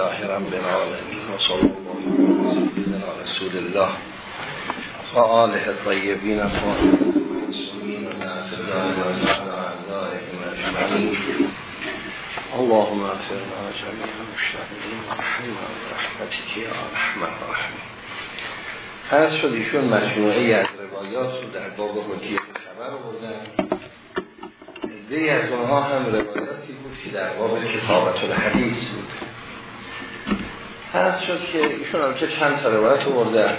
لله رب العالمین و صلی الله علی رسول الله و آله الطیبین المعصومین و نعفدان و اعدائهم اجمعین. اللهم اغفرنا جميع المشتغلین و رحمنا برحمتك یا ارحم الراحمین. از شد ایشون مجموعه از روایات رو در باب حجیت خبر بردن. دی از اونها هم روایاتی بود که در باب کتابت الحدیث بود. هست شد که ایشون هم چند تا روایت بردن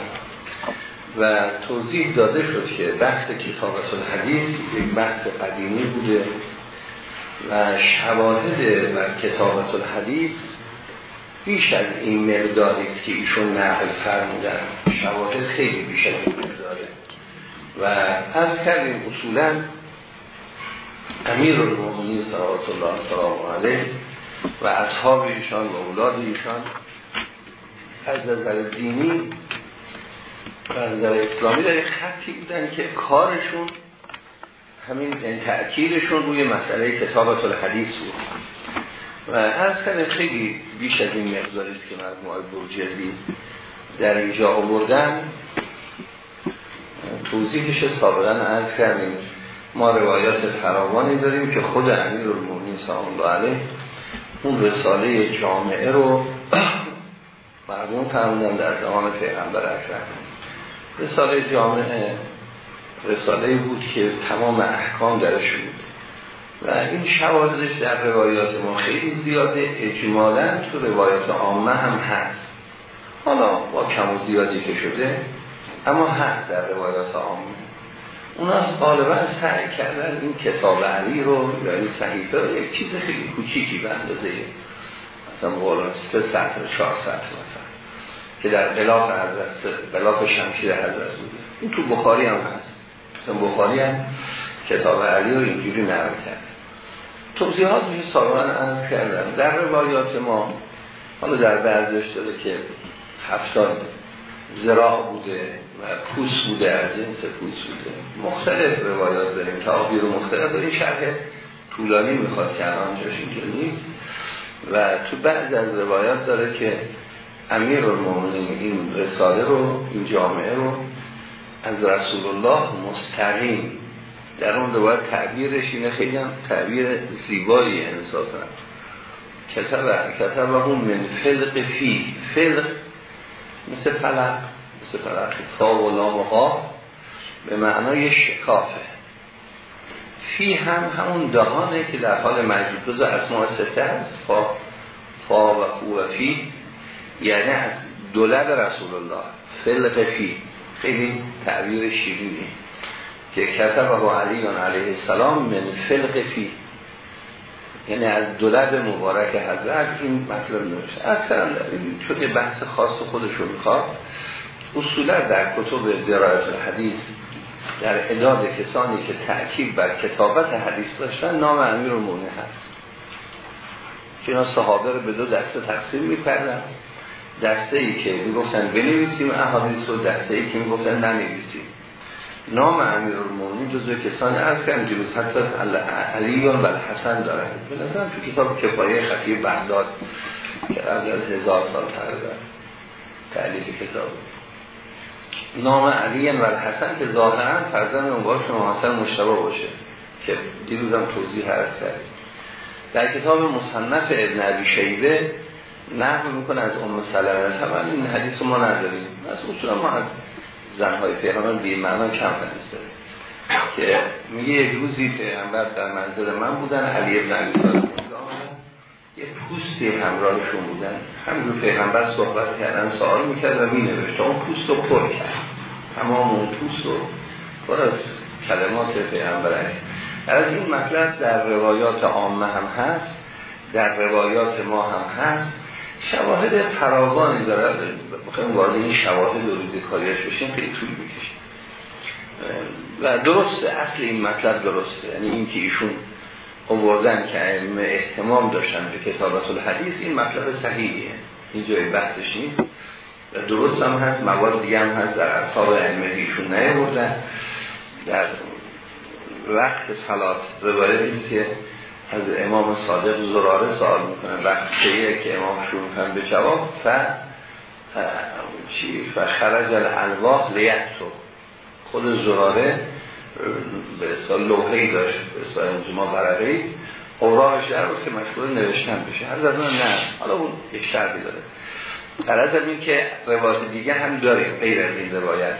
و توضیح داده شد که بحث کتابت الحدیث یک بحث قدیمی بوده و شواهد و کتابت الحدیث بیش از این مقداری که ایشون نقل فرمودن. شواهد خیلی بیش از این مقداره. و از کردیم اصولا امیر المومنین صلوات الله علیه و اصحاب ایشان و اولاد ایشان از نظر دینی و نظر اسلامی در خطی بودن که کارشون همین تأکیدشون روی مسئله کتابت الحدیث بود. و از کنه خیلی بیش از این مقداری که مرموع بروجردی در اینجا آوردن توضیحش سابقا از کردیم. ما روایات فراوانی داریم که خود امیر المومنین سلام الله علیه اون رساله جامعه رو مرمون فرمودن در زمان پیغمبر اکرم رساله جامعه رساله بود که تمام احکام درش بود. و این شواهدش در روایات ما خیلی زیاده. اجمالا تو روایات عامه هم هست. حالا با کم و زیادی که شده اما هست در روایات عامه. اونا غالبا سعی کردن این کتاب علی رو یا این صحیفه رو یک چیز خیلی کوچیکی به اندازه مثلا سه سطر چهار سطر مثلا. که در بلاف حضرت بلاف شمشیر حضرت بوده این تو بخاری هم هست. مثلا بخاری هم کتاب علی رو اینجوری نرم کرد. توضیحات میشه سالان از کردن در روایات ما حالا در برزش داده که هفتاد زراع بوده و پوست بوده از جنس پوست بوده. مختلف روایات داریم. تعابیر مختلف داریم. شرح طولانی می‌خواد که الان جاش اینجا نیست. و تو بعض از روایات داره که امیر این رساله رو این جامعه رو از رسول الله مستقیم. در اون روایت تعبیرش اینه خیلی هم تعبیر زیبایی انصافا کتب کتب اون من فلق فی. فلق مثل فلق مثل فلق. فا و لام و ها به معنای شکافه. فی هم همون دهانه که در حال مجبوط از اسماء سته هست فا, فا و خو و فی. یعنی از دولب رسول الله فلق فی. خیلی تعبیر شیرینی. که کتب و علیان علیه السلام من فلق فی. یعنی از دولب مبارک حضرت این مطلب نوشته. اصلا این شده بحث خاص خودشون می‌خواد. اصولا در کتب درایت الحدیث در اداد کسانی که تأکیب بر کتابت حدیث داشتن نام امیر المومنین هست. که اینا صحابه رو به دو دسته تقسیم می‌کردن. دسته ای که می‌گفتن بنویسیم احادیث و دسته ای که می‌گفتن ننویسیم. نام امیر المومنین جزو کسانی از کردن جلوس حتی علیون و حسن دارن. به نظرم تو کتاب کفایه خطیب بغداد که قبل از هزار سال تقریبا تعلیف کتاب. نام علی و حسن که ظاهرا فرزند اونگاه شما حسن مشتبه باشه که دیروزم توضیح هست کرد در کتاب مصنف ابن عبی شیبه نقل می‌کنه از ام سلمه. طبعا این حدیث ما نداریم. از اصولا ما از زنهای پیغمبر به معنا کم حدیث داریم. که میگه یک روزی پیغمبر در منزل من بودن علی ابن طالب یه پوستی همراهشون بودن. همینجور پیغمبر صحبت کردن سوال می‌کرد و مینوشت. اون پوست رو پر کرد. تمام اون پوست رو پر از کلمات پیغمبر از این مطلب در روایات عامه هم هست در روایات ما هم هست. شواهد فراوانی داره. بخوایم وارد این شواهد و روزی کاریش بشیم خیلی طول بکشیم و درسته اصل این مطلب درسته. یعنی این که ایشون آوردن که علم احتمام داشتن به کتابت الحدیث این مطلب صحیحیه. این جای بحثش نیست. و درست هم هست موارد دیگه هم هست. در اصحاب علم ایشون نیاوردن. در وقت صلات روایت است که از امام صادق زراره سوال می‌کنه. وقتی که امام شروع می‌کنن به جواب؟ ف چی؟ و خرج الالواح لیتو خود زراره به اصطلاح لوحه‌ای داشت به اصطلاح ما ورقه‌ای اوراقش در بود که مشغول نوشتن بشه. هر از نه. حالا اون یک شرطی داره. در از این که روایت دیگه هم داریم غیر از این روایت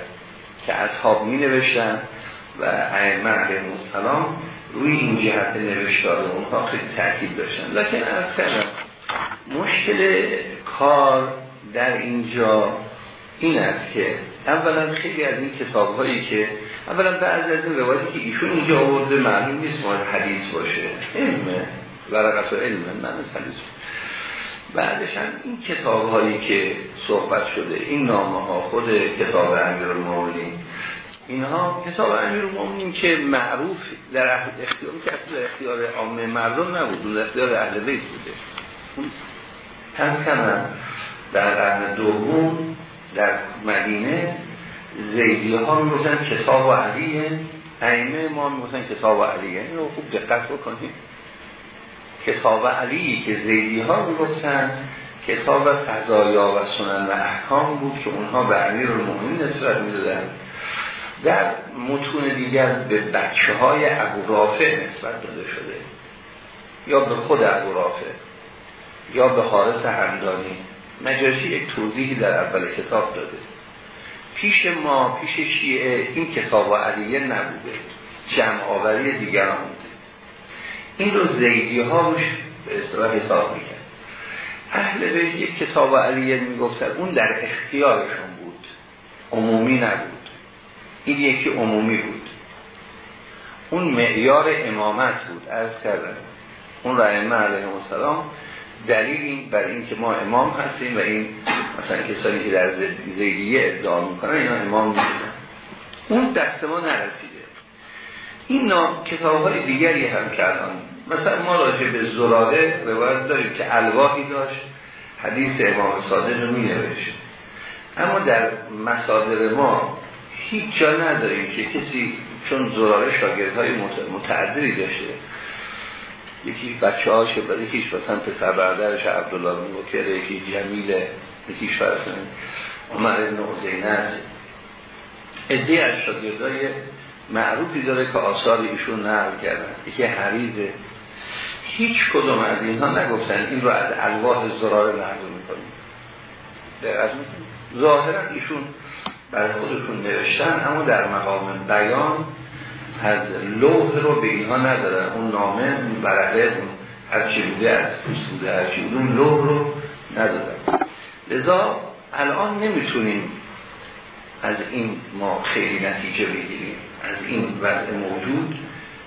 که اصحاب می نوشتن و ائمه علیهم السلام روی این جهت نوشتار اونها خیلی تاکید داشتن. لکن از کردم مشکل کار در اینجا این است که اولا خیلی از این کتاب هایی که اولا بعضی از این روایتی که ایشون اینجا آورده معلوم نیست ما حدیث باشه. علمه ورقت و علمه من حدیث. بعدش هم این کتاب هایی که صحبت شده این نامه ها خود کتاب امیر اینها کتاب امیر که معروف در اختیار که اصلا اختیار عامه مردم نبود در اختیار اهل بیت بوده. هم کنم در قرن دوم در مدینه زیدی ها می‌گفتن کتاب و علیه ائمه ما می‌گفتن کتاب و علیه اینو خوب دقت بکنید. کتاب علی که زیدی ها می‌گفتن کتاب قضایا و سنن و احکام بود که اونها به امیر المؤمنین نسبت می‌دادن. در متون دیگر به بچه های ابو رافع نسبت داده شده. یا به خود ابو رافع یا به حارس همدانی مجاشی یک توضیحی در اول کتاب داده. پیش ما پیش شیعه این کتاب و علیه نبوده. جمع آوری دیگران بوده. این رو زیدی ها روش به اصطلاح حساب می‌کرد. اهل بیت یک کتاب و علیه می‌گفتن اون در اختیارشون بود. عمومی نبود. این یکی عمومی بود. اون معیار امامت بود از کردن اون رحمه علیه السلام دلیل این بر این که ما امام هستیم و این مثلا کسانی که در زیدیه ادعا می‌کنن اینا امام نیستن. اون دست ما نرسیده. این کتاب های دیگری هم کردن مثلا ما راجع به زلاله روایت داریم که الواحی داشت حدیث امام صادق رو می اما در مصادر ما هیچ جا نداریم که کسی چون زلاله شاگردهای متعددی داشته. یکی بچه هاش بعد یکیش مثلا پسر برادرش عبدالله بن بکر یکی جمیل یکیش فرسن عمر بن عزینه است ادهی از شاگردای معروفی داره که آثار ایشون نقل کردن. یکی حریزه هیچ کدوم از اینها نگفتن. این رو از الواح زرار نقل می‌کنیم. در ظاهرا ایشون بر خودشون نوشتن اما در مقام بیان از لوح رو به اینها ندادن. اون نامه اون برقه اون هرچی بوده از پوست بوده هرچی بوده اون لوح رو ندادن. لذا الان نمی‌تونیم از این ما خیلی نتیجه بگیریم. از این وضع موجود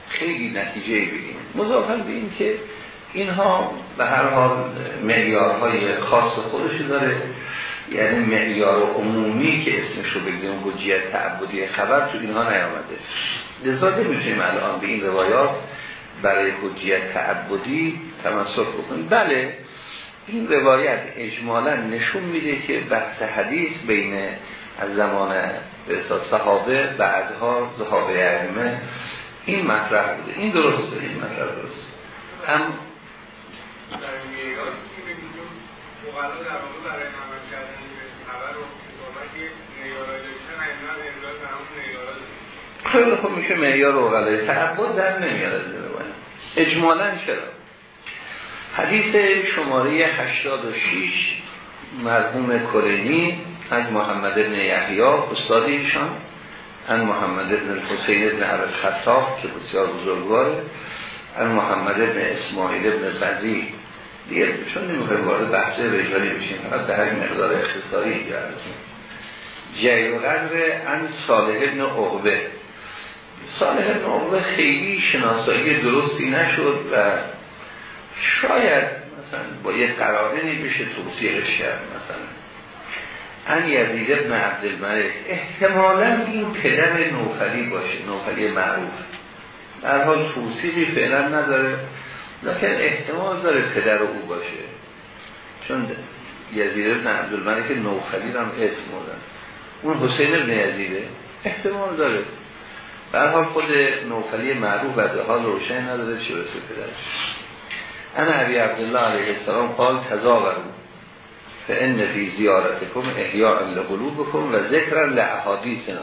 خیلی نتیجه بگیریم. مضافن به این که اینها به هر حال معیارهای خاص خودش داره. یعنی معیار عمومی که اسمش رو بگذاریم حجیت تعبدی خبر تو اینها نیامده. لذا نمی‌تونیم الان به این روایات برای حجیت تعبدی تمسک بکنیم. بله این روایت اجمالا نشون میده که بحث حدیث بین از زمان به صحابه بعدها صحابه ائمه این مطرح بوده. این درسته این مطرح درست هم خیلی خوب میشه معیار اوغلای تعبد در نمیاد از اجمالا چرا؟ حدیث شماره 86 مرحوم کلینی از محمد ابن یحیی استاد ایشان ان محمد ابن الحسین ابن عرض خطاب که بسیار بزرگواره ان محمد ابن اسماعیل ابن بزی دیگه چون نمی‌خوای وارد بحث رجالی بشیم فقط در مقدار اختصاری گردیم جای و قدر ان صالح ابن عقبه. صالح ابن خیلی شناسایی درستی نشد و شاید مثلا با یه قرارنی بشه توصیحش کرد مثلا ان یزید ابن عبدالملک احتمالا این پدر نوفلی باشه نوفلی معروف. در حال توصیحی فعلا نداره لیکن احتمال داره پدر او باشه. چون یزید ابن عبدالملک نوفلی هم اسم بودن اون حسین ابن یزیده احتمال داره. حال خود نوفلی معروف و حال روشن نداره چه رسول پدرش. انا عبی عبدالله علیه السلام قال تزاورو فان فی زیارتکم احیاء بکن و ذکر لعحادیثنا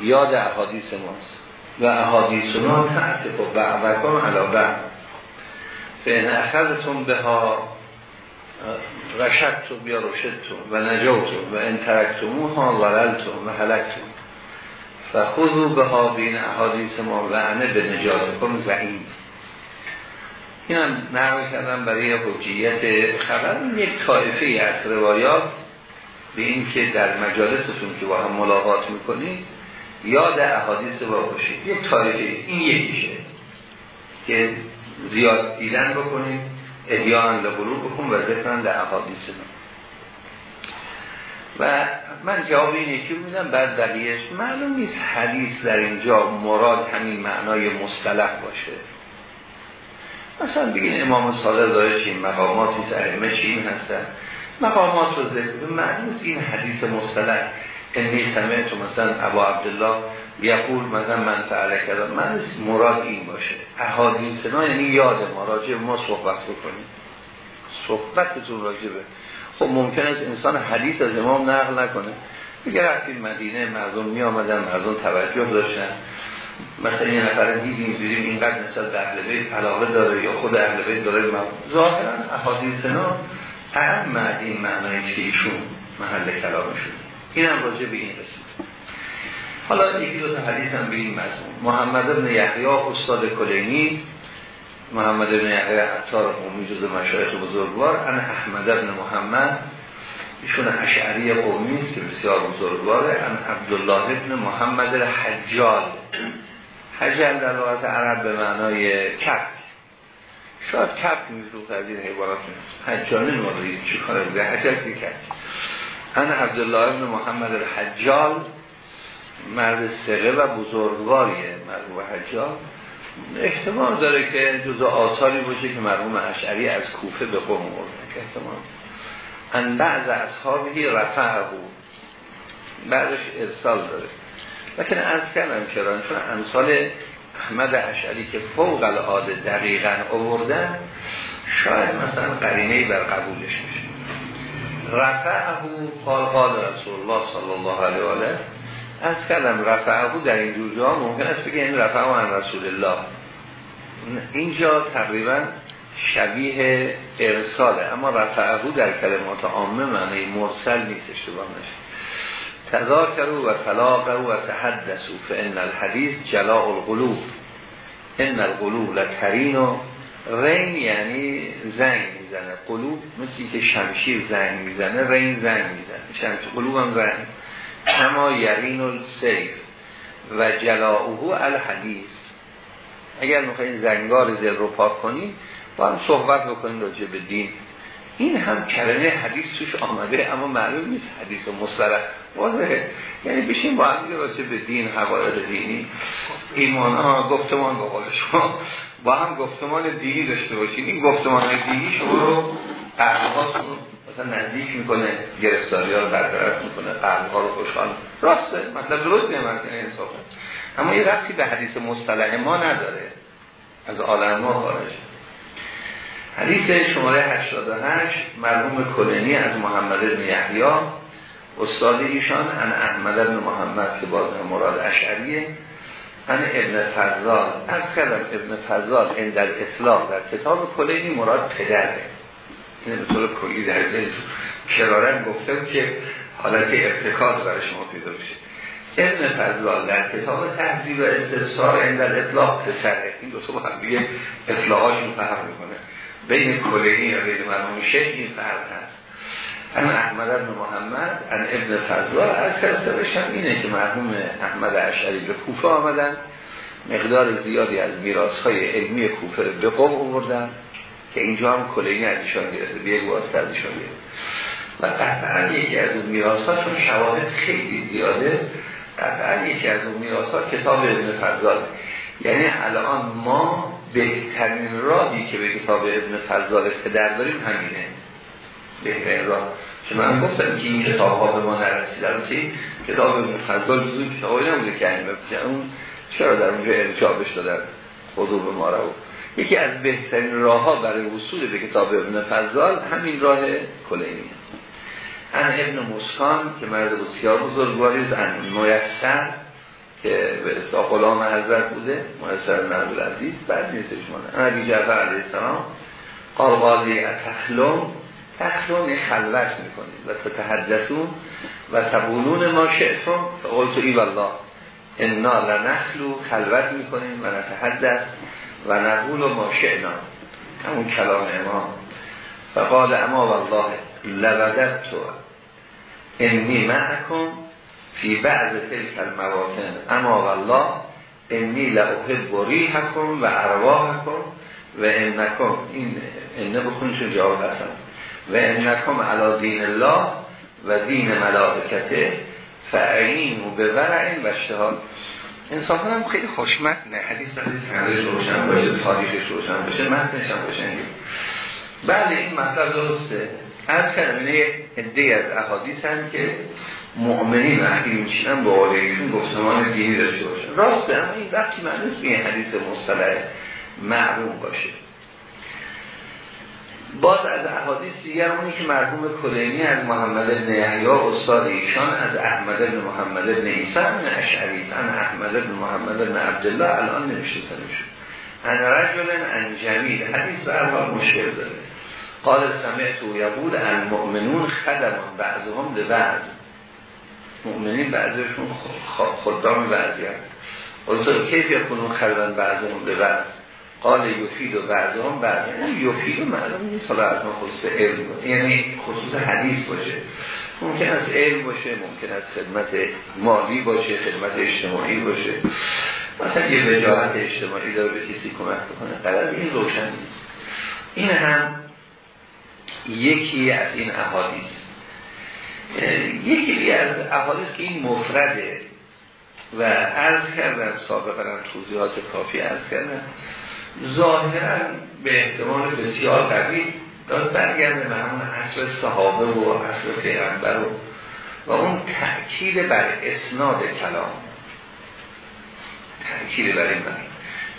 یاد احادیث ماست. و احادیث ما تعتف و بعضکم علا بعض. فان اخذتم به ها رشدتم یا رشدتم و نجوتم و ان ترکتموها ضللتم و حلکتم فخذوا به ها بین احادیث ما و انه به نجاتکم زعیم این هم نقل کردم برای حجیت خبر. یک طایفه از روایات به این که در مجالستون که با هم ملاقات می‌کنید یاد احادیث با باشید یک طایفه این یکیشه. که زیاد دیدن بکنید احیان لبلو بکن و ذکرن در احادیث و من جواب این یکی رو میدم بعد بقیهش معلوم نیست حدیث در اینجا مراد همین معنای مصطلح باشه. مثلا بگین امام صادق داره چین مقاماتی سرمه چین هستن. مقامات رو ذکر معلوم این حدیث مصطلح. انی سمعت مثلا ابا عبدالله یقول مثلا من فعله کردم من مراد این باشه. احادیث نه یعنی یاد ما. راجع ما صحبت بکنیم. صحبتتون راجبه خب ممکن است انسان حدیث از امام نقل نکنه. بگه رفتیم مدینه مردم می آمدن مردم توجه داشتن. مثلا یه نفر دیدیم دیدیم اینقدر نسبت به اهل بیت علاقه داره یا خود اهل بیت داره. ظاهرا احادیث نا اهم این معنی که ایشون محل کلامشون این هم راجع به این رسید حالا یکی دو تا حدیث هم به این مضمون. محمد ابن یحیی استاد کلینی محمد ابن یحیی عطار قومی جز مشایخ بزرگوار ان احمد ابن محمد ایشون اشعری قومی است که بسیار بزرگواره ان عبدالله ابن محمد الحجال. حجل در لغت عرب به معنای کپ شاید کپ میزروخ از این حیوانات حجانه نمارید چی کاره بوده. حجل که کپ ان عبدالله ابن محمد الحجال مرد سقه و بزرگواریه. مرحوم حجال. احتمال داره که جزء آثاری باشه که مرحوم اشعری از کوفه به قوم برده که احتمال. ان بعض اصحابی رفعه بود بعدش ارسال داره. لیکن از کردم چرا؟ چون امثال احمد اشعری که فوق العاده دقیقا آوردن شاید مثلا قرینه بر قبولش میشه رفعه قال قال رسول الله صلی الله علیه و آله از کردم رفعه در این جوزه ممکن است بگه این رفعه عن رسول الله. اینجا تقریبا شبیه ارساله. اما رفعه در کلمات عامه معنی مرسل نیست اشتباه نشه. تذاکرو و طلاقرو و تحدثو فان الحدیث جلاء القلوب ان القلوب لترین و رین یعنی زنگ می‌زنه. قلوب مثل که شمشیر زنگ می‌زنه رین زنگ می‌زنه. شمشیر قلوب هم زنگ. کما یرین السیف و جلاؤه الحدیث. اگر می‌خواین زنگار دل رو پاک کنی با هم صحبت بکنید راجع به دین. این هم کلمه حدیث توش آمده اما معلوم نیست حدیث و مصطلح واضحه. یعنی بشین با هم راجع به دین حقایق دینی. ایمان ها گفتمان با قول شما. با هم گفتمان دینی داشته باشین. این گفتمان دینی شما رو مثلا نزدیک می‌کنه گرفتاری ها رو برقرار می‌کنه قلب ها رو خوشحال راسته مطلب درست این اما این رفتی به حدیث مصطلح ما نداره. از عالم ما خارج. حدیث شماره 88 مرحوم کلینی از محمد بن یحیی استاد ایشان ان احمد بن محمد که باز مراد اشعریه ان ابن فضال. از کردم ابن فضال این در اطلاق در کتاب کلینی مراد پدره. این طور کلی در ذهن کرارن گفتم که حالت ارتکاز برای شما پیدا بشه ابن فضلال در کتاب تحضیب و استفسار این در اطلاق پسره این دو تا با هم دیگه اطلاقاشون فرق می‌کنه. بین کلینی یا بین مرموم شیخ این فرق هست. اما احمد ابن محمد ان ابن فضلال از سرسرش هم اینه که مرحوم احمد اشعری به کوفه آمدن. مقدار زیادی از میراث های علمی کوفه به قوم آوردن. که اینجا هم کلینی از ایشان گرفته به یک واسطه از ایشان گرفته. و قطعا یکی از اون میراث چون شواهد خیلی زیاده قطعا یکی از اون میراث کتاب ابن فضال. یعنی الان ما بهترین راهی که به کتاب ابن فضال پدر داریم همینه. بهترین راه. که من گفتم که این کتاب ها به ما نرسید که کتاب فضال جزو کتاب های نبوده که اون چرا در اونجا ارجابش دادن؟ خضوب ما رو. یکی از بهترین راه ها برای وصول به کتاب ابن فضال همین راه کلینی. ان ابن مسکان که مرد بسیار بزرگواری ان میسر که به اصلاح غلام حضرت بوده میسر مرد العزیز بعد نیستش مانه ان ابی جعفر علیه السلام قال قاضی تخلم تخلم خلوت می‌کنید و تتحدثون و تقولون ما شئتون قلت ای والله انا لنخلو خلوت می‌کنیم و نتحدث. و نقول ما شئنا. همون کلام امام. فقال اما والله لبدت تو انی معکم فی بعض تلک المواطن. اما والله انی لأحب ریحکم و ارواحکم و انکم این انه بکنشون جواب هستم. و انکم علا دین الله و دین ملائکته فعین و به ورعین و اشتحال انصافا هم خیلی خوشمتنه. حدیث حدیث سندش روشن باشه تاریخش روشن باشه متنش هم باشه بله این مطلب درسته. از کلمه عده از احادیث هم که مؤمنین وقتی میشینن با آلیشون گفتمان دینی داشته باشن. راسته اما این وقتی معنیست به این حدیث مصطلح معلوم باشه. باز از احادیث دیگر اونی که مرحوم کلینی از محمد ابن یحیی استاد ایشان از احمد ابن محمد ابن عیسی ابن اشعری ان احمد ابن محمد ابن عبدالله الان نمیشه سنشون ان رجل ان جمیل حدیث به حال مشکل داره. قال سمعت یقول المؤمنون خدمان بعضهم به بعض. مؤمنین بعضیشون خدام بعضی هم قلت کیف یکنون خدمان بعضهم به بعض؟ قال یفید و بعض هم بعض یعنی یفید و معلوم نیست. حالا از ما خصوص علم یعنی خصوص حدیث باشه. ممکن از علم باشه ممکن از خدمت مالی باشه خدمت اجتماعی باشه. مثلا یه وجاهت اجتماعی داره به کسی کمک بکنه قرار این روشن نیست. این هم یکی از این احادیث. یکی از احادیث که این مفرده و عرض کردم سابقا توضیحات کافی عرض کردم ظاهرا به احتمال بسیار قوی داد برگرده به همون اصل صحابه و اصل پیغمبر و و اون تأکید بر اسناد کلام. تأکید بر این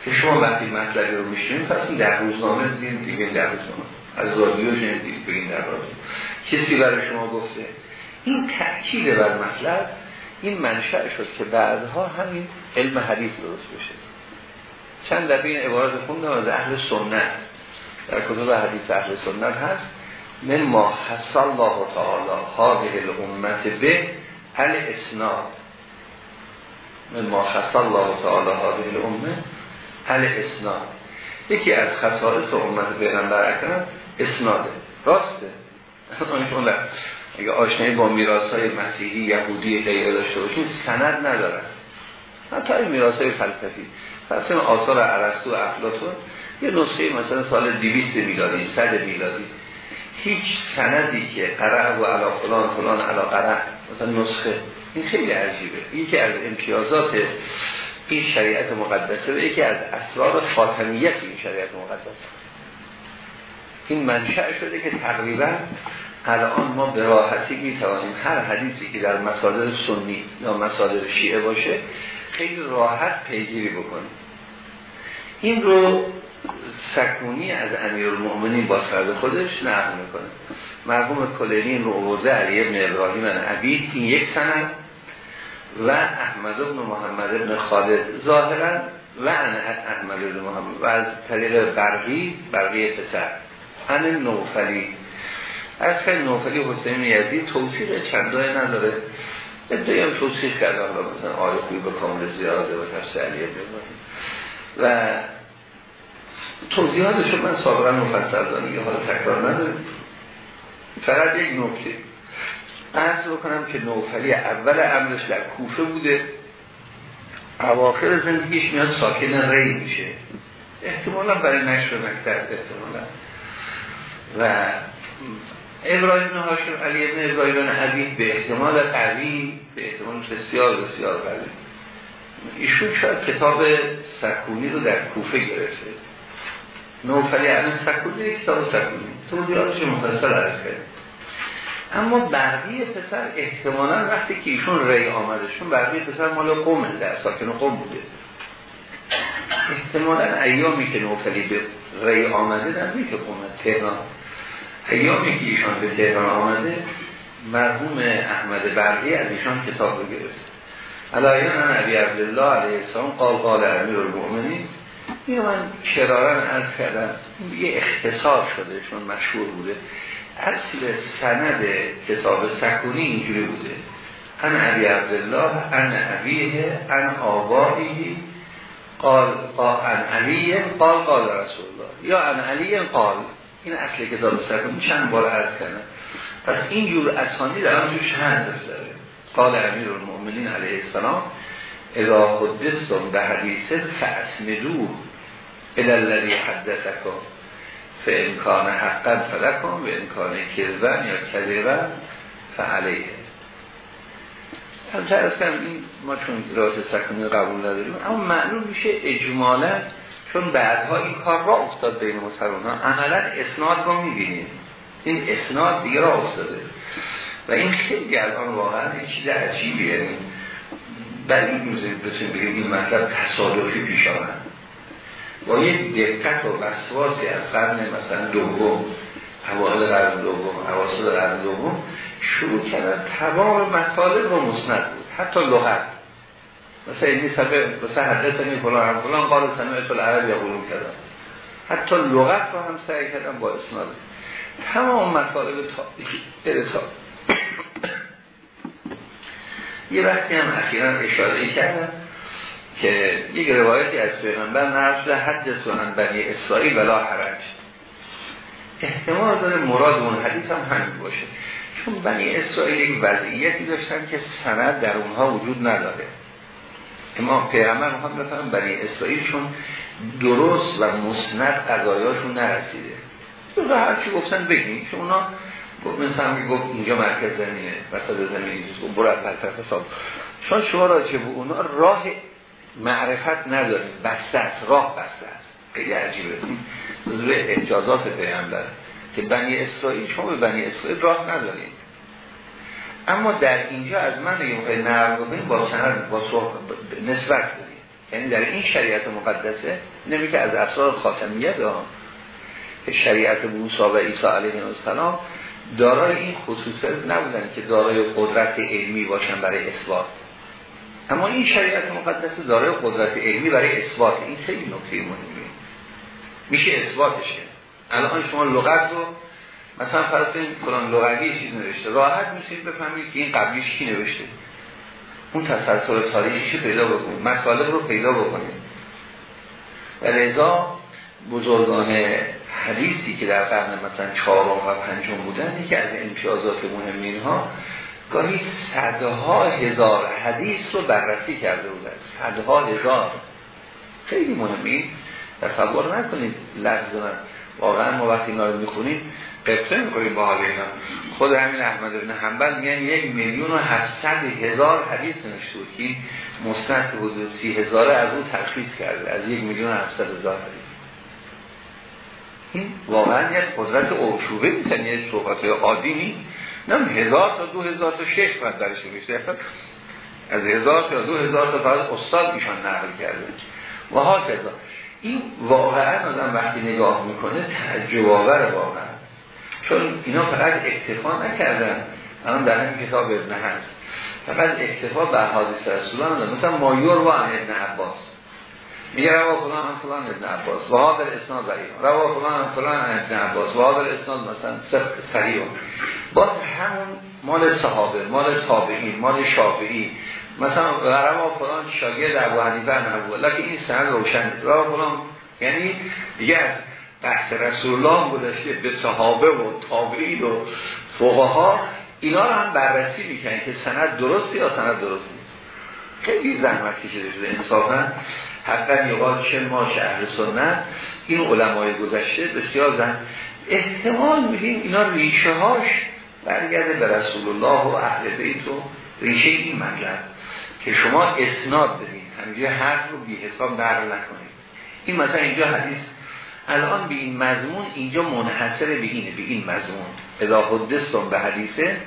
که شما وقتی مطلبی رو میشونید پس در روزنامه زدین دیگه در روزنامه. از رادیو شنیدید بگین در رادیو. کسی برای شما گفته این تأکید بر مطلب این منشأ شد که بعدها همین علم حدیث درست بشه. چند دفعه این عبارت خوندم از اهل سنت. در کتب حدیث اهل سنت هست. من ما حس الله تعالی هذه الامت به هل اسناد من ما حس الله تعالی هذه الامه هل اسناد یکی از خصائص امت پیغمبر اکرم اسناده. راسته. اگه آشنایی با میراث های مسیحی یهودی غیره داشته باشین سند ندارن. حتی این میراث های فلسفی. پس آثار عرستو و افلاتون یه نسخه مثلا سال 200 میلادی 100 میلادی. هیچ سندی که قرع و علا فلان فلان علا قرع مثلا نسخه. این خیلی عجیبه. یکی از امتیازات این شریعت مقدسه و یکی از اسرار خاتمیت این شریعت مقدسه. این منشأ شده که تقریبا الان ما به راحتی می‌توانیم هر حدیثی که در مصادر سنی یا مصادر شیعه باشه خیلی راحت پیگیری بکنیم. این رو سکونی از امیر المؤمنین با سرد خودش نقل می‌کنه. مرحوم کلینی این رو عوضه علی ابن ابراهیم عبید. این یک سند و احمد ابن محمد ابن خالد ظاهرا و احمد ابن محمد. و از طریق برقی برقی پسر. ان نوفلی. از که نوفلی حسین یزید توصیق چندای نداره. ادعای هم توصیح کرده. حالا مثلا آیه به کامل زیاده و تفسیر علیه و توضیحاتشو من سابقا مفصل دارم یه حالا تکرار نداره فقط یک نکته. عرض بکنم که نوفلی اول امرش در کوفه بوده. اواخر زندگیش میاد ساکن ری میشه. احتمالا برای نشر مکتب احتمالا. و ابراهیم هاشم علی ابن ابراهیم عبید به احتمال قوی به احتمال بسیار بسیار قوی. ایشون شاید کتاب سکونی رو در کوفه گرفته؟ نوفلی علی سکونی کتاب سکونی. توضیحاتش مفصل عرض کرد اما برقی پسر احتمالا وقتی که ایشون ری آمده چون برقی پسر مال قوم در ساکن قوم بوده. احتمالا ایامی که نوفلی به ری آمده نزدیک قوم تهران. ایامی که ایشان به تهران آمده مرحوم احمد برقی از ایشان کتاب رو گرفت علایان نبی عبدالله علیه السلام قال قال امیر المؤمنین. این من کرارن از کردم دیگه اختصار شده چون مشهور بوده. اصل سند کتاب سکونی اینجوری بوده. ان عبی عبدالله ان عبیه ان آبایی قال ان علی قال قال رسول الله یا ان علی قال. این اصل کتاب سکونی چند بار عرض کردم پس اینجور اسانی در آن هست. داره قال امیر المؤمنین علیه السلام اذا حدثتم به حدیث فاسندو الالذی حدثکم فامکان حقا فلکم و امکان کذبن یا کذبن فعلیه. هم از کنم این ما چون راه سکنی قبول نداریم اما معلوم میشه اجمالا چون بعدها این کار را افتاد بین مسلمان عملا اسناد رو می‌بینیم. این اسناد دیگه را افتاده. و این خیلی الان واقعا چیز عجیبیه. این روزه بتونیم بگیم این مطلب تصادفی پیش آمد. با یک دقت و وسواسی از قرن مثلا دوم حوائل قرن دوم حواسط قرن دوم شروع کردن. تمام مطالب رو مسند بود. حتی لغت. مثلا این سبه مثلا حدث این فلان هم فلان قال سمعت العرب یا قلون کردن حتی لغت رو هم سعی کردن با اسناد. تمام مطالب تا یه وقتی هم اخیرا اشاره کردن که یک روایتی از پیغمبر نرسل حد سنن بنی اسرائیل ولا حرج. احتمال داره مراد اون حدیث هم همین باشه. چون بنی اسرائیل یک وضعیتی داشتن که سند در اونها وجود نداره. اما پیغمبر هم بفهم بنی اسرائیل چون درست و مسند قضایاشون نرسیده. و هرچی گفتن بگیم چون اونا مثل هم گفت اینجا مرکز زمینه وسط زمینی برو از طرف حساب. چون شما راجع به اونا راه معرفت نداریم بسته است راه بسته است. خیلی عجیبه. این اجازات پیغمبر که بنی اسرائیل شما به بنی اسرائیل راه نداریم اما در اینجا از من نگیم که نرم با سند با نسبت داریم یعنی در این شریعت مقدسه نمی که از اسرار خاتمیت ها. که شریعت موسی و عیسی علیه السلام دارای این خصوصیت نبودن که دارای قدرت علمی باشن برای اثبات. اما این شریعت مقدس داره قدرت علمی برای اثبات. این خیلی نکته مهمه میشه اثباتشه. الان شما لغت رو مثلا فرض کنید فلان لغوی چیز نوشته. راحت میشید بفهمید که این قبلیش کی نوشته. اون تسلسل تاریخی پیدا بکنید مطالب رو پیدا بکنید و لذا بزرگان حدیثی که در قرن مثلا چهارم و پنجم بودن یکی از امتیازات مهم اینها گاهی صدها هزار حدیث رو بررسی کرده بودن. صدها هزار. خیلی مهمی تصور نکنید لفظ من. واقعا ما وقتی اینا رو می‌خونیم قبطه می‌کنیم با حال اینا. خود همین احمد ابن حنبل میگن یک میلیون و هفتصد هزار حدیث نوشته که مستند حدود سی هزاره از اون تخفیض کرده. از یک میلیون و هفتصد هزار حدیث. این واقعا یک قدرت اوشوبه نیست یعنی یک صحبت عادی نیست. نه هزار تا دو هزار تا شش باید درش نوشته از هزار تا دو هزار تا فقط استاد ایشان نقل کرده. و ها کذا این واقعا آدم وقتی نگاه می‌کنه تعجب آور واقعا. چون اینا فقط اکتفا نکردن. الان در همین کتاب ابن هست فقط اکتفا به حادث رسولان مثلا مایور و ابن عباس. میگه روا فلان هم فلان ابن عباس. و ها در اسناد ضعیف. روا فلان هم فلان ابن عباس. و ها در اسناد مثلا صحیح باز همون مال صحابه مال تابعین مال شافعی. مثلا روا فلان شاگرد ابو حنیفه نبود لکه این سند روشن روا فلان یعنی دیگه از بحث رسول الله گذشته به صحابه و تابعین و فقها اینا رو هم بررسی می‌کنن که سند درستی یا سند درست نیست. خیلی زحمت کشیده شده انصافا. حقا یقال چه ما اهل سنت. این علمای گذشته بسیار زن احتمال میدیم اینا ریشه هاش برگرده به رسول الله و اهل بیت و ریشه این مطلب که شما اسناد بدین. همینجا حرف رو بی حساب نقل نکنید. این مثلا اینجا حدیث الان به این مضمون اینجا منحصر به اینه به این مضمون. اذا حدثتم به حدیثه.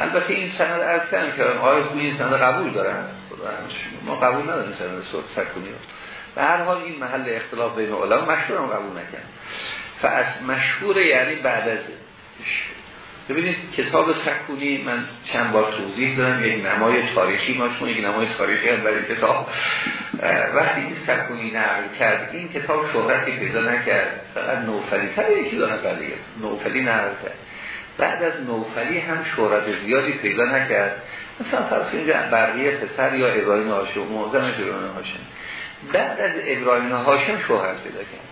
البته این سند از کردم که آقای خوی این سند قبول دارن. ما قبول نداریم سند سکونی رو. به هر حال این محل اختلاف بین علما مشهور قبول نکرد. فاس مشهور یعنی بعد از ببینید کتاب سکونی من چند بار توضیح دارم یک نمای تاریخی ما چون یک نمای تاریخی هم برای کتاب. وقتی این سکونی نقل کرد این کتاب شهرتی پیدا نکرد. فقط نوفلی تر یکی دارم بله نوفلی نقل کرد. بعد از نوفلی هم شهرت زیادی پیدا نکرد. مثلا فرض اینجا بقیه پسر یا ابراهیم هاشم معظم ابراهیم هاشم. بعد از ابراهیم هاشم شهرت پیدا کرد.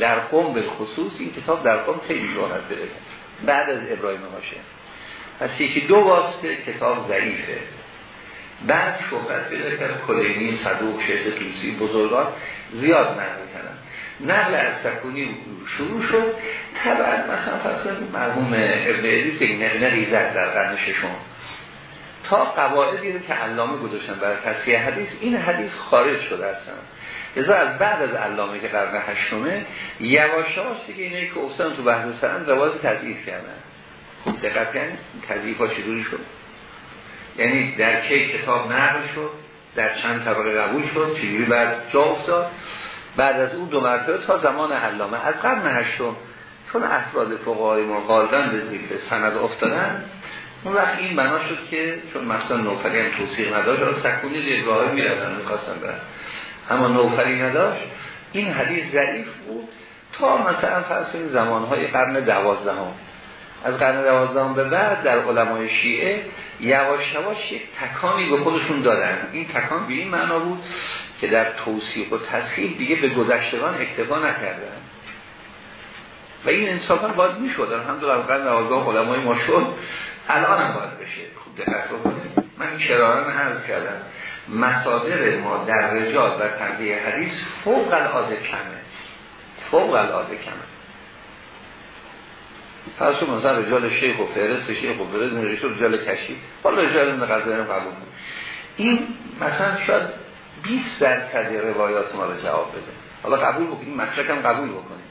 در قوم به خصوص این کتاب در قوم خیلی شهرت پیدا کرد. بعد از ابراهیم هاشم. پس یکی دو واسطه کتاب ضعیفه. بعد شهرت پیدا کرد. کلینی صدوق شهد توسی بزرگان زیاد نقل کردن نقل از سکونی شروع شد. طبعا مثلا فرض مرحوم ابن عزیز یک نقنقی زد در قرن ششم. تا قواعدی رو که علامه گذاشتن برای تصحیح حدیث این حدیث خارج شده هستن از بعد از علامه که قرن هشتمه یواش یواش دیگه اینه که افتادن تو بحث سرن رواز تضعیف کردن. خوب دقت کنید تضعیف ها چجوری شد؟ یعنی در کی کتاب نقل شد؟ در چند طبقه قبول شد؟ چجوری بعد جا افتاد؟ بعد از اون دو مرتبه تا زمان علامه از قرن هشتم چون افراد فقهای ما غالبا به ذکر سند افتادن اون وقت این بنا شد که چون مثلا نوفلی هم توصیق نداشت سکونی دیگاه میردن می‌خواستن برن. اما نوفلی نداشت. این حدیث ضعیف بود تا مثلا کنید زمانهای قرن دوازدهم. از قرن دوازدهم به بعد در علمای شیعه یواش یواش یک تکانی به خودشون دادن. این تکان به این معنا بود که در توصیق و تصحیح دیگه به گذشتگان اکتفا نکردن. و این انصافا باید می‌شد. الحمدلله از قرن دوازدهم علمای ما شد. الان هم باید بشه. خوب دقت بکنید. من این شرارن عرض کردم. مصادر ما در رجال و تنبیه حدیث فوق العاده کمه. فوق العاده کمه. پس مثلا رجال شیخ و فهرست شیخ و فهرست نوشته رجال کشی. حالا رجال این قضایی قبول بود این مثلا شاید 20 درصد روایات ما رو جواب بده. حالا قبول بکنیم مسلک هم قبول بکنیم.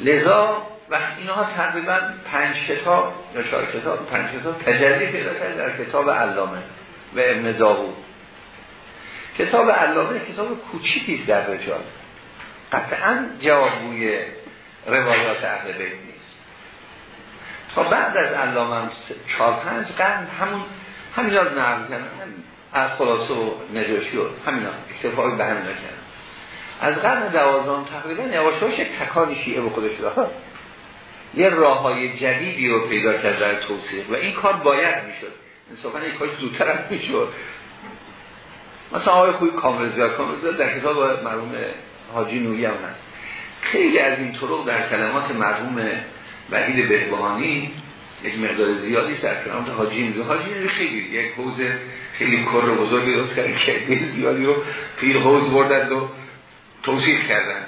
لذا وقت اینها تقریبا پنج کتاب یا چهار کتاب پنج کتاب تجلی پیدا کرد در کتاب علامه و ابن داوود. کتاب علامه کتاب کوچیکی در رجال. قطعا جوابوی روایات اهل بیت تا بعد از علامه چهار پنج قرن همون همین رو نقل کردن از خلاصه و نجاشی و همین اکتفاقی به همین کردن از قرن دوازان تقریبا یواش یک تکانی شیعه به خودش داد. یه راه های جدیدی رو پیدا کرد در توصیق و این کار باید می‌شد. انصافا این کار زودتر هم می‌شد. مثلا آقای خوی کامرزیاد کامرزیاد در کتاب مرحوم حاجی نوری هم هست. خیلی از این طرق در کلمات مرحوم وحید بهبهانی یک مقدار زیادی در کلمات حاجی نوری حاجی خیلی یک حوز خیلی کر و بزرگی درست کرد که زیادی رو توی حوز بردن و توصیف کردن.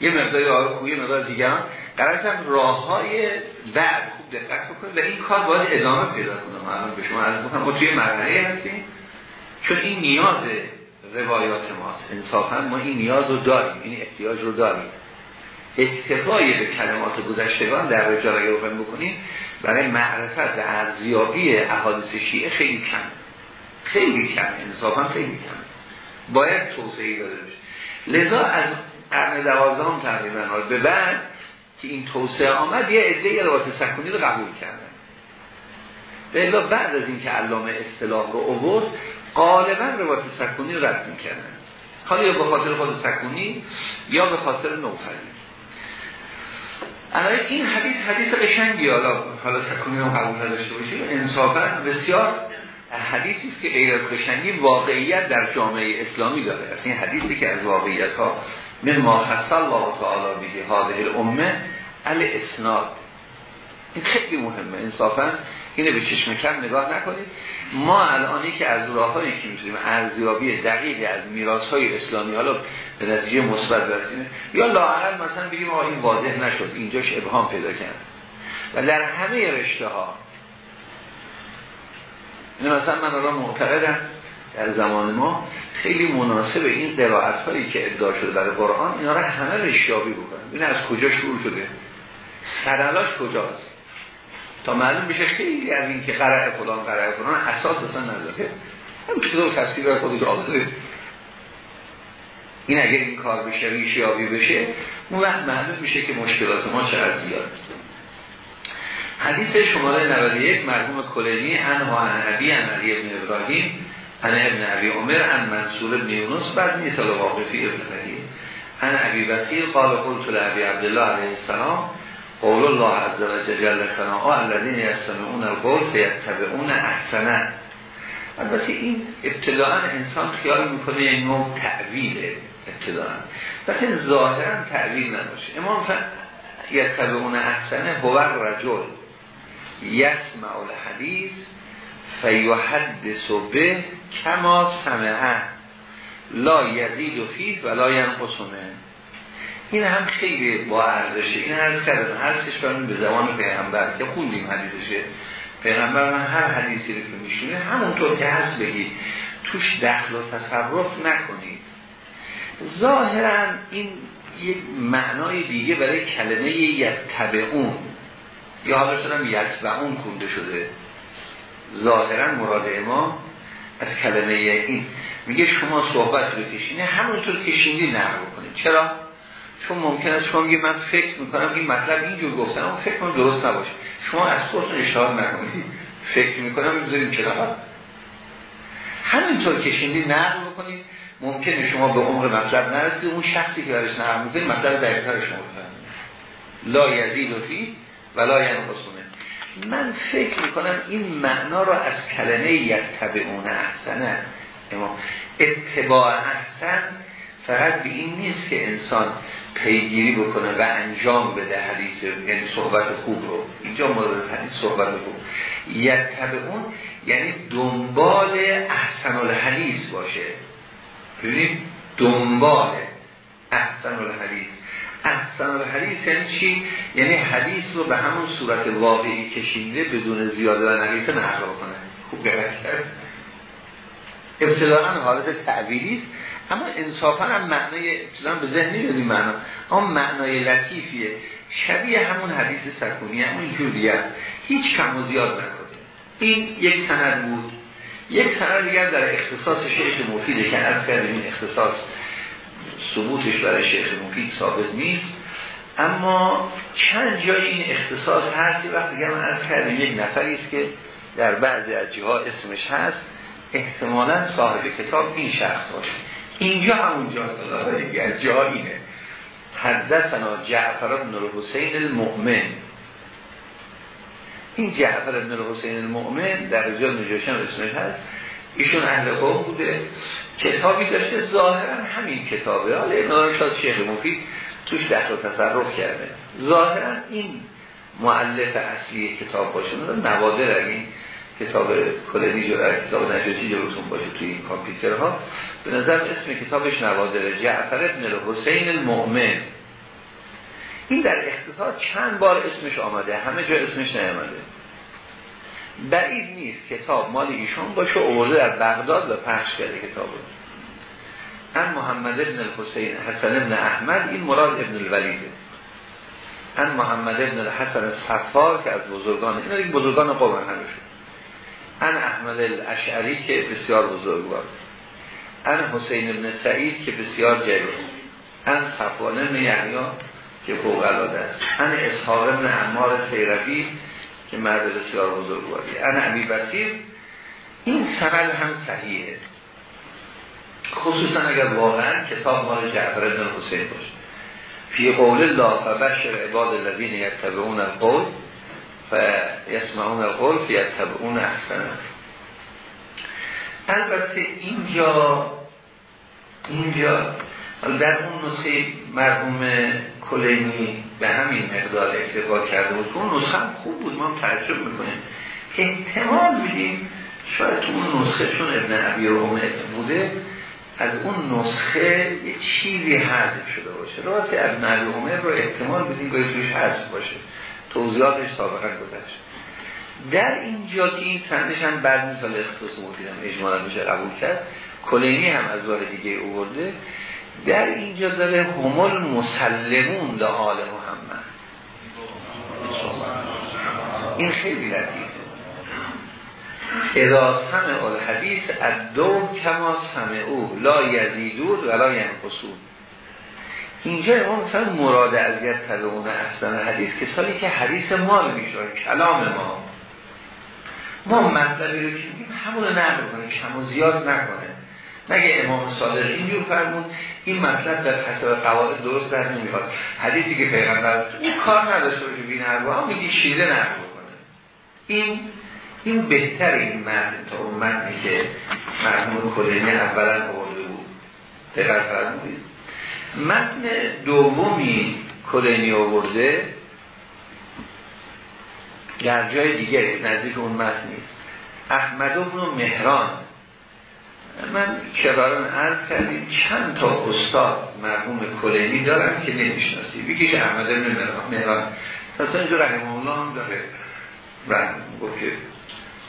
یه مقداری آقای خوی مقدار قرار هم راه های بعد خوب دقت بکنید و این کار باید ادامه پیدا کنه. الان به شما از ما توی مرحله هستیم. چون این نیاز روایات ماست. انصافا ما این نیاز رو داریم این احتیاج رو داریم. اکتفای به کلمات گذشتگان در رجال اگه بخوایم بکنیم برای معرفت و ارزیابی احادیث شیعه خیلی کم خیلی کم انصافا خیلی کم باید توسعه داده بشه. لذا از قرن دوازدهم تقریبا به بعد که این توسعه آمد یه عده روایت سکونی رو قبول کردن. به بعد از اینکه علامه اصطلاح رو اوورد غالبا روایت سکونی رو رد می‌کردن. حالا یا به خاطر خود سکونی یا به خاطر نوفلی. الان این حدیث حدیث قشنگی حالا حالا سکونی رو قبول نداشته باشیم انصافا بسیار حدیثی است که غیر قشنگی واقعیت در جامعه اسلامی داره. این حدیثی که از واقعیت ها من ما الله تعالی به هذه الامه ال اسناد این خیلی مهمه. انصافا اینه به چشم کم نگاه نکنید. ما الانی که از راههایی که می‌تونیم ارزیابی دقیقی از میراث های اسلامی حالا به نتیجه مثبت برسیم. یا لااقل مثلا بگیم آقا این واضح نشد. اینجاش ابهام پیدا کرد. و در همه رشته ها این مثلا من الان معتقدم در زمان ما خیلی مناسب این قرائت هایی که ادعا شده برای قرآن اینا را همه رشیابی بکنن. این از کجا شروع شده؟ سرعلاش کجاست؟ تا معلوم بشه خیلی از این که قرائه فلان قرائه فلان اساس اصلا نداره. هم که تفسیر خودش آداره این اگر این کار بشه ریشیابی بشه اون وقت معلوم میشه که مشکلات ما چقدر زیاد حدیث شماره 91 مرحوم کلینی انها عن عبی عن علی ابن ابراهیم عن ابن عبی عمر عن منصور ابن یونس بعد نیست واقفی ابن قدیم عن عبی بسیر قال قلت لعبی عبدالله علیه السلام قول الله عز و جل ثناء الذين يستمعون القول فيتبعون احسنه. البته این ابتداعا انسان خیال می‌کنه این نوع تعویله ابتداعا لیکن ظاهرا تعویل نباشه. امام ف... یتبعون احسنه هو رجل یسمع الحدیث فیحدث به کما سمعه. لا یزید و فیه و لا این هم خیلی با ارزشه. این هر کردن هر کشورمون به زبان پیغمبر که خوندیم حدیثشه. پیغمبر من هر حدیثی رو که میشونه همونطور که هست بگید. توش دخل و تصرف نکنید. ظاهرا این یک معنای دیگه برای کلمه یتبعون. یا حالا شدم یتبعون کنده شده. ظاهرا مراد ما از کلمه این. میگه شما صحبت رو کشینه همونطور کشیندی نقل بکنید چرا؟ چون ممکن است شما میگه من فکر می‌کنم این مطلب اینجور گفتم اما فکر کنم درست نباشه. شما از خودتون اشاره نکنید فکر می‌کنم می‌ذاریم چرا همینطور کشیندی نقل بکنید ممکنه شما به عمر مطلب نرسید اون شخصی که برش نقل می‌کنید مطلب دقیقتر شما بفهمید لا یزید و فی ولا ینقصونه. من فکر می‌کنم این معنا را از کلمه یتبعون احسنه اما اتباع احسن فقط به این نیست که انسان پیگیری بکنه و انجام بده حدیث یعنی صحبت خوب رو. اینجا مورد حدیث صحبت خوب. اون یعنی دنبال احسن الحدیث باشه. ببینید دنبال احسن الحدیث. احسن الحدیث یعنی چی؟ یعنی حدیث رو به همون صورت واقعی کشیده بدون زیاده و نقیصه نقل کنه. خوب گرد کرد؟ ابتداعا حالت تعبیری اما انصافا هم معنای ابتداعا به ذهن نمی‌دونی معنا. اما معنای لطیفیه. شبیه همون حدیث سکونی همون جوریه. هیچ کم و زیاد نکنه. این یک سند بود. یک سند دیگر در اختصاص شیخ مفیده که از کردیم این اختصاص ثبوتش برای شیخ مفید ثابت نیست. اما چند جای این اختصاص هستی وقتی که من از کردیم یک نفری است که در بعضی از جاها اسمش هست. احتمالا صاحب کتاب این شخص باشه. اینجا همون جا دیگر جا اینه حدثنا جعفر بن الحسین المؤمن. این جعفر بن الحسین المؤمن در رجال نجاشم اسمش هست. ایشون اهل قوم بوده. کتابی داشته ظاهرا همین کتابه. حالا ابن شاید شیخ مفید توش دست و تصرف کرده. ظاهرا این معلف اصلی کتاب باشه. نوادر این کتاب کلدی جو کتاب نجاتی جلوتون باشه توی این کامپیوترها به نظر اسم کتابش نوادر جعفر ابن الحسین المؤمن. این در اختصار چند بار اسمش آمده همه جا اسمش نیامده. بعید نیست کتاب مال ایشون باشه اوورده در بغداد و پخش کرده کتاب رو ان محمد ابن الحسین حسن ابن احمد این مراد ابن الولیده ان محمد ابن الحسن صفار که از بزرگان این دیگه بزرگان قوم همشون ان احمد الاشعری که بسیار بزرگوار. ان حسین ابن سعید که بسیار جلیل. ان صفوان ابن که فوق العاده است. ان اسحاق ابن عمار سیرفی که مرد بسیار بزرگواری. ان عبی بسیر این سند هم صحیحه. خصوصا اگر واقعا کتاب مال جعفر ابن حسین باشه. فی قول الله فبشر عباد الذین یتبعون القول فیسمعون القول فیتبعون احسنه البته اینجا اینجا در اون نسخه مرحوم کلینی به همین مقدار اکتفا کرده بود اون نسخه هم خوب بود ما تعجب می‌کنیم. احتمال میدیم شاید تو اون نسخه چون ابن عبی بوده از اون نسخه یه چیزی حذف شده باشه. راست ابن عبی رومه رو احتمال بدیم گاهی توش حذف باشه. توضیحاتش سابقا گذشت. در اینجا که این سندش هم بعد مثال اختصاص مفیدم اجمالا میشه قبول کرد کلینی هم از وارد دیگه اوورده. در اینجا داره همال مسلمون لحال محمد. این خیلی لطیفه اذا الحدیث الدور کما او لا یزیدون ولا ینقصون. اینجا امام مثلا مراد ازیت تبعون احسن حدیث کسانی که حدیث مال میشه کلام ما. ما مطلبی رو که همون نقل کنه کم و زیاد نکنه. مگه امام صادق اینجور فرمون این مطلب در حساب قواعد درست در نمی‌خواد. حدیثی که پیغمبر اون کار نداشته باشه بین اربعه میگه شیده نقل بکنه. این این بهتر این متن تا اون متنی که مرحوم کلینی اولا آورده بود. دقیق فرمودید. متن دومی کلینی آورده در جای دیگری نزدیک اون متن نیست. احمد ابن مهران من کراران عرض کردیم چند تا استاد مرحوم کلینی دارن که نمی‌شناسی. بیکیش احمد ابن مهران. اصلا اینجا رحمه الله هم داره. رحم گفت که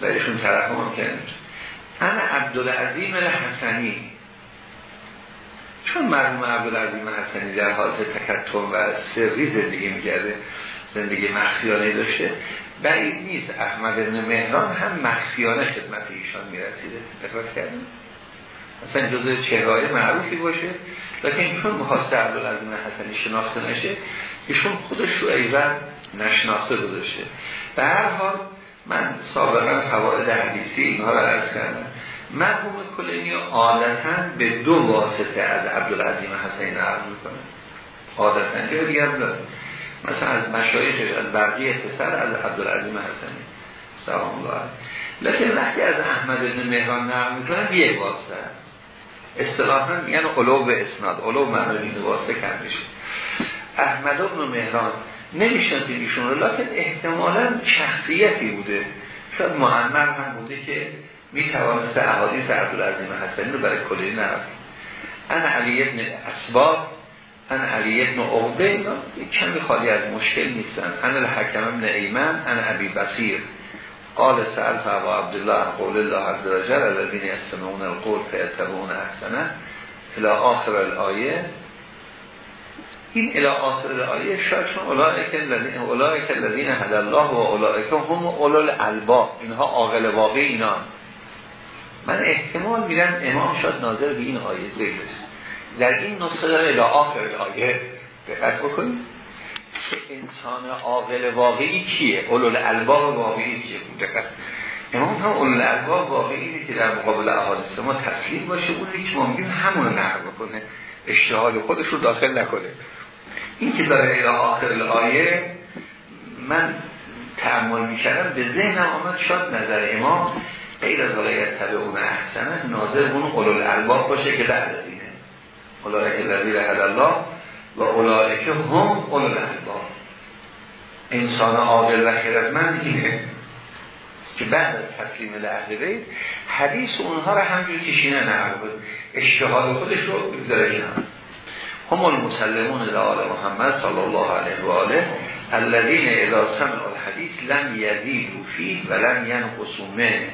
برایشون طرف هم کرد انا عبدالعظیم حسنی چون مرحوم عبدالعظیم حسنی در حالت تکتم و سری زندگی می‌کرده زندگی مخفیانه داشته بعید نیست. احمد ابن مهران هم مخفیانه خدمت ایشان می‌رسیده. دقت کردیم مثلا جزء چهرهای معروفی باشه. لیکن چون می‌خواسته عبدالعظیم حسنی شناخته نشه ایشون خودش رو ایوان نشناخته گذاشته. به هر حال من سابقا فواید حدیثی اینها رو عرض کردم. مرحوم کلینی عادتا به دو واسطه از عبدالعظیم حسنی نقل می‌کنه. عادتا که دیگه هم داره. مثلا از مشایخ از برقی پسر از عبدالعظیم حسنی. سلام الله لیکن وقتی از احمد بن مهران نقل می‌کنن یک واسطه است. اصطلاحا میگن علو به اسناد. علو معنی این واسطه کم میشه. احمد بن مهران نمی‌شناسیم ایشون رو لیکن احتمالا شخصیتی بوده. شاید معمر هم بوده که می‌توانست احادیث عبدالعظیم حسنی رو برای کلی نقل انا علی ابن اسباب انا علی ابن عقبه کمی خالی از مشکل نیستن. انا الحکم ابن ایمن انا ابی بصیر. قال سألت ابا عبدالله قول الله عز وجل الذين يستمعون القول فيتبعون احسنه الى آخر الآیه. این الى آخر الآیه شاید چون اولئک الذین هد الله و اولئک هم اولال الباب اینها عاقل واقعی اینا. من احتمال میرم امام شاید ناظر به این آیه زیر در این نسخه داره الى آخر الآیه دقت بکنید. انسان عاقل واقعی کیه؟ اولول الباب واقعی کیه؟ دقت امام هم اولول الباب واقعی که در مقابل احادیث ما تسلیم باشه اون که ممکن همون نقل بکنه. اشتحال خودش رو داخل نکنه. این که داره الى آخر الآیه من تعمل می‌کردم به ذهنم آمد شاد نظر امام غیر از ولایت تبع اون احسنه ناظر اون اولول الباب باشه که بعد از اینه. رحد الله و اولایک هم اولول الباب انسان عاقل و خیرتمند اینه که بعد از تسلیم لحظه بید حدیث اونها رو همجور کشینه نقل اشتحال خودش رو بگذاره هم هم المسلمون لآل محمد صلی الله علیه و آله الذین اذا سمع الحدیث لم یزیدو فیه و لم ینقصو منه.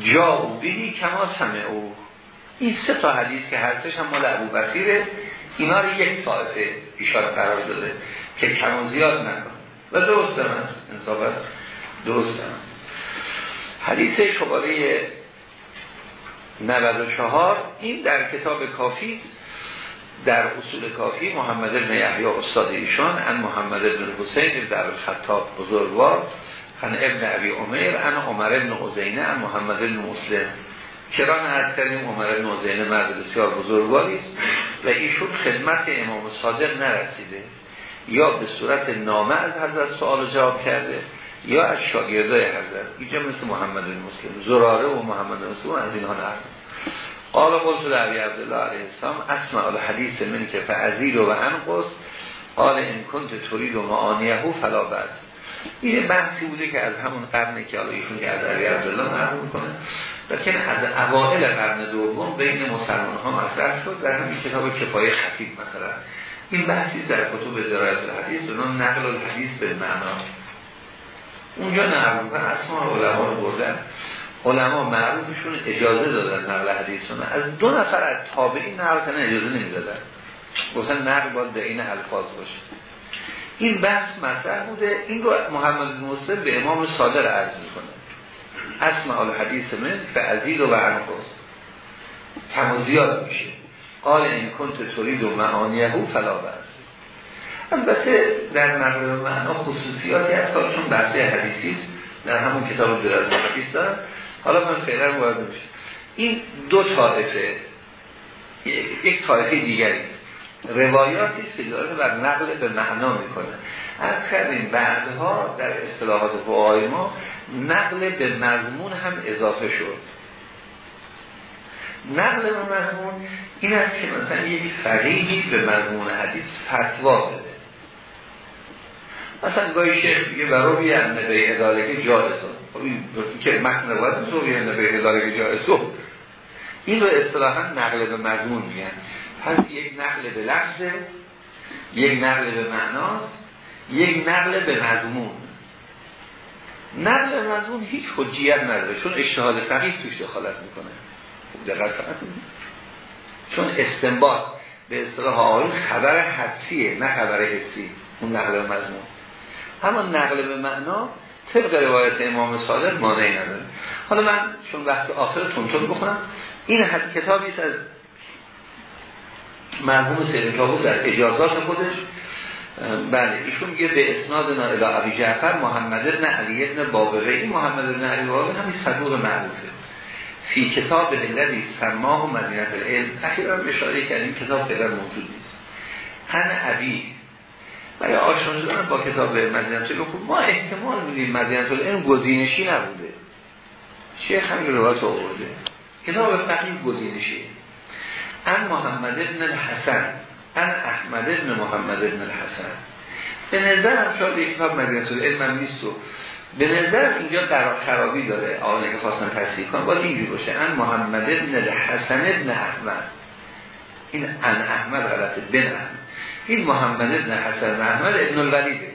جاو بهی کما او این سه تا حدیث که هستش هم مال ابو بصیره اینا رو یک طایفه اشاره قرار داده که کم و زیاد نکن. و درست هم هست. انصافت درست هم هست. حدیث شماره 94 این در کتاب کافی در اصول کافی محمد بن یحیی استاد ایشان ان محمد بن حسین در خطاب بزرگوار ان ابن ابی عمر ان عمر بن عزینه ان محمد بن مسلم. کران از کردیم؟ عمر بن عزینه مرد بسیار بزرگواری است و ایشون خدمت امام صادق نرسیده. یا به صورت نامه از حضرت سوال جواب کرده یا از شاگردای حضرت. اینجا مثل محمد مسلم زراره و محمد مسلم از اینها نرد قال قلت لعبی عبدالله علیه السلام اسمع الحدیث من که فعزیل و انقص قال این کنت تورید و معانیه فلا بس این بحثی بوده که از همون قرنه که حالا ایشون عبی عبدالله نقل می‌کنه. لیکن از اوائل قرن دوم بین مسلمان ها مطرح شد. در همین کتاب کفای خطیب مثلا. این بحثی در کتب درایت الحدیث اونم نقل الحدیث به معنا. اونجا نقل می‌کنه اسما علما رو بردن. علما معروفشون اجازه دادن نقل حدیثونه از دو نفر از تابعین نقل کنه اجازه نمی‌دادن. گفتن نقل باید به این الفاظ باشه. این بحث مطرح بوده. این رو محمد مسلم به امام صادر عرض می‌کنه. اسمع الحدیث من به عزیز و و زیاد میشه. قال این کنت تورید و معانیهو فلا بس البته در نقل معنا خصوصیاتی هست چون بحثی حدیثی است. در همون کتاب درازه حدیث دارم. حالا من فعلا وارد میشه این دو طایفه یک طایفه دیگری. روایاتی است که بر نقل به معنا می‌کنه. از کردیم بعدها در اصطلاحات فقهای ما نقل به مضمون هم اضافه شد. نقل به مضمون این است که مثلا یک فقیهی به مضمون حدیث فتوا بده. مثلا گاهی شیخ میگه برای به اداره که جایز این که متن روایت روی به اداره که جایز این رو اصطلاحا نقل به مضمون میگن. پس یک نقل به لفظه یک نقل به معناست یک نقل به مضمون. نقل به مضمون هیچ حجیت نداره چون اشتهاد فقیه توش دخالت می‌کنه. دقت چون استنباط به اصطلاح آقایون خبر حدسیه نه خبر حسی اون نقل به مضمون. اما نقل به معنا طبق روایت امام صادق مانعی نداره. حالا من چون وقت آخر تونتون بخونم. این حد کتابی از مرحوم سید تابوس در اجازات خودش بله ایشون میگه به اسناد الی ابی جعفر محمد ابن علی ابن بابقه این محمد ابن علی بابقه همین صدوق معروفه. فی کتاب الذی سماه مدینه العلم. اخیرا اشاره کردیم کتاب فعلا موجود نیست. هن ابی. برای آشنا شدن با کتاب مدینه العلم ما احتمال میدیم مدینه العلم گزینشی نبوده. شیخ همین روایت آورده. کتاب فقیه گزینشی ان محمد ابن الحسن ان احمد ابن محمد ابن الحسن. به نظرم شاید یک کتاب مدینه العلم نیست و به نظر اینجا در خرابی داره آقای که خواستن تصحیح کنم باید اینجوری باشه. ان محمد ابن الحسن ابن احمد. این ان احمد غلطه بن احمد. این محمد ابن حسن احمد ابن الولیده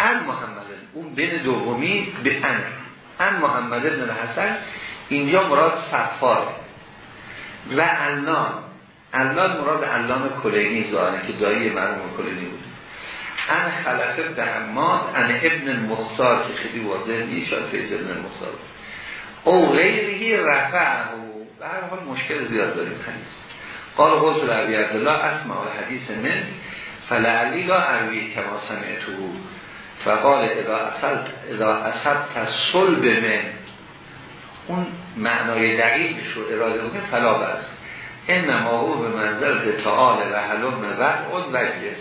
ان محمد اون بن دومی به ان. ان محمد ابن الحسن اینجا مراد صفار و علان علان مراد علان کلینی زاره که دایی مرموم کلینی بود. ان خلف ابن ان ابن مختار که خیلی واضح نیست فیض ابن مختار او غیری رفع و به حال مشکل زیاد داریم حدیث. قال قلت لعبی عبدالله اسمع حدیث من فلعلی لا عربی کما سمعتو فقال اذا اصبت اصبت صلب من. اون معنای دقیقش رو اراده بکنه فلا بس این نماهو به منظر تعال و حلم وقت وجلس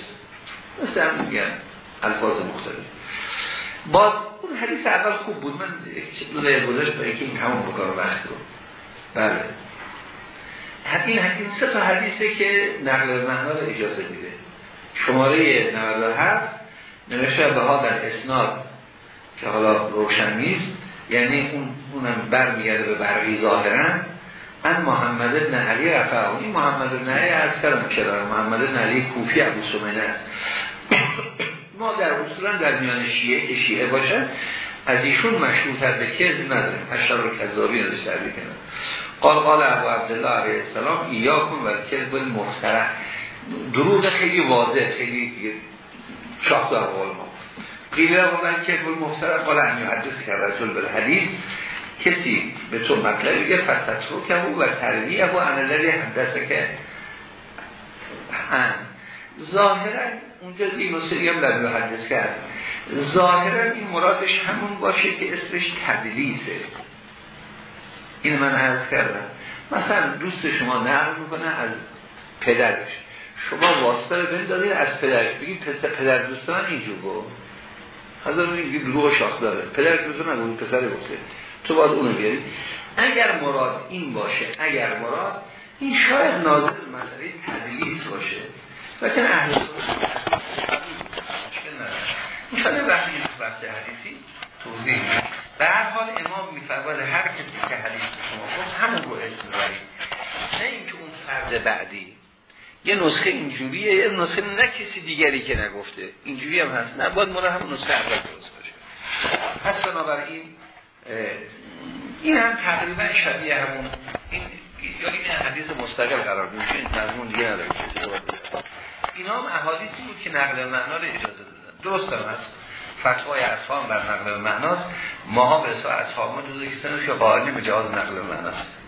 مثل هم میگن الفاظ مختلف. باز اون حدیث اول خوب بود. من دو دقیقه گذاشت برای که این تمام بکار وقت رو بله. این حدیث سه تا حدیثه که نقل معنا رو اجازه میده. شماره 97 نوشته به ها در اسناد که حالا روشن نیست. یعنی اون اونم برمیگرده به برقی ظاهرن من محمد ابن علی رفعه. این محمد ابن علی از کردم چرا محمد ابن علی کوفی ابو سمینه است. ما در اصولا در میان شیعه که شیعه باشن از ایشون مشروطت به کذب نداریم. و کذابی نداشت در بکنم قال قال ابو عبدالله علیه السلام ایاکم و کذب المفترح. دروغ خیلی واضح خیلی شاخ در قول ما. قیله و من کذب المفترح قال امی حدیث که رجل به حدیث کسی به تو مطلبی که فتت رو که و ترویه و انالری حدثه که هم ظاهرا اونجا مسئلی هم در محدث کرد. ظاهرا این مرادش همون باشه که اسمش تدلیسه. این من عرض کردم. مثلا دوست شما نقل می‌کنه از پدرش. شما واسطه رو بندازید از پدرش. بگید پدر دوست من اینجور گفت. حضر این دروغ شاخ داره. پدر دوست نگو پسر گفته. تو باید اونو بیاری. اگر مراد این باشه اگر مراد این شاید ناظر مسئله تدلیس باشه. لیکن اهل این وقتی بحث حدیثی توضیح به حال امام میفرماد هر کسی که حدیث شما گفت همون رو اسم نه اینکه اون فرد بعدی یه نسخه اینجوریه یه نسخه نه کسی دیگری که نگفته. اینجوری هم هست. نه باید مرا هم نسخه اول درست باشه. پس بنابراین این هم تقریبا شبیه همون. این یا این حدیث مستقل قرار میشه این مضمون دیگه نداره اینا هم احادیثی بود که نقل معنا رو اجازه دادن. درست هم هست. فتوای اصحاب بر نقل معناست ماها به اصحاب ما جزو که قائلیم به جواز نقل معناست